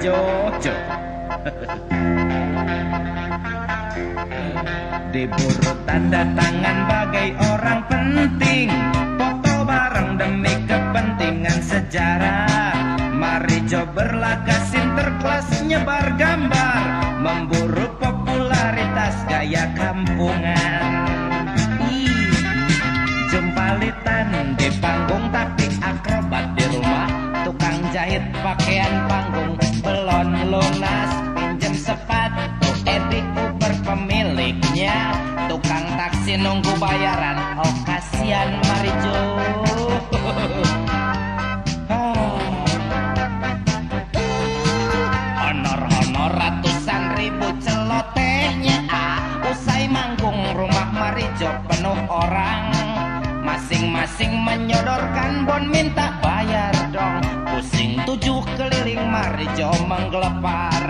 Jojo Diburu tanda tangan bagai orang penting. Foto bareng demi kepentingan sejarah. Mari jo berlaga sinterklas nyebar gambar. Memburu popularitas gaya kampungan. Ih, Jempalitan di panggung tapi akrobat di rumah. Tukang jahit pakaian panggung lunas Pinjem sepatu edik Uber pemiliknya Tukang taksi nunggu bayaran Oh kasihan Marijo Honor-honor ratusan ribu celotehnya. Ah, Usai manggung rumah Marijo penuh orang. Masing-masing menyodorkan bon minta Pusing tujuh keliling Marijo menggelepar.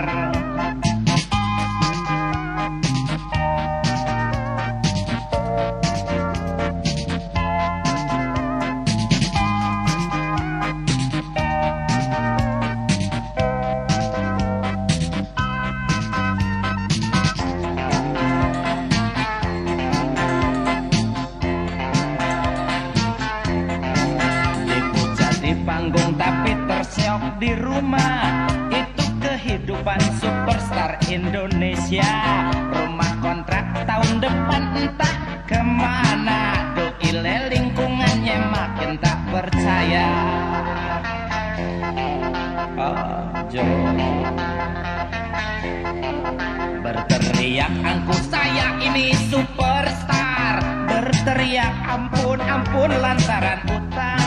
Panggung tapi terseok di rumah. Itu kehidupan superstar Indonesia. Rumah kontrak tahun depan entah ke mana. Doile lingkungannya makin tak percaya. Berteriak angku saya ini superstar. Berteriak ampun ampun lantaran utang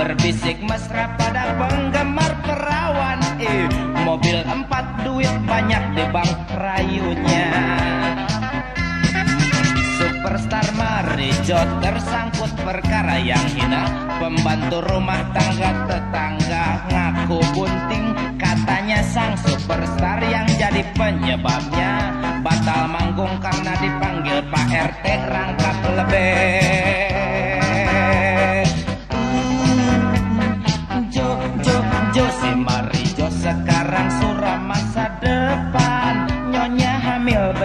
Berbisik mesra pada penggemar perawan eh, Mobil empat duit banyak di bank rayunya. Superstar Marijo tersangkut perkara yang hina. Pembantu rumah tangga tetangga ngaku bunting. Katanya sang superstar yang jadi penyebabnya. Batal manggung karena dipanggil Pak RT rangkap lebih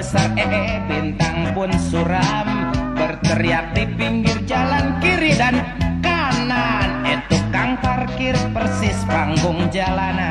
besar ee bintang pun suram. Berteriak di pinggir jalan kiri dan kanan. Itu tukang parkir persis panggung jalanan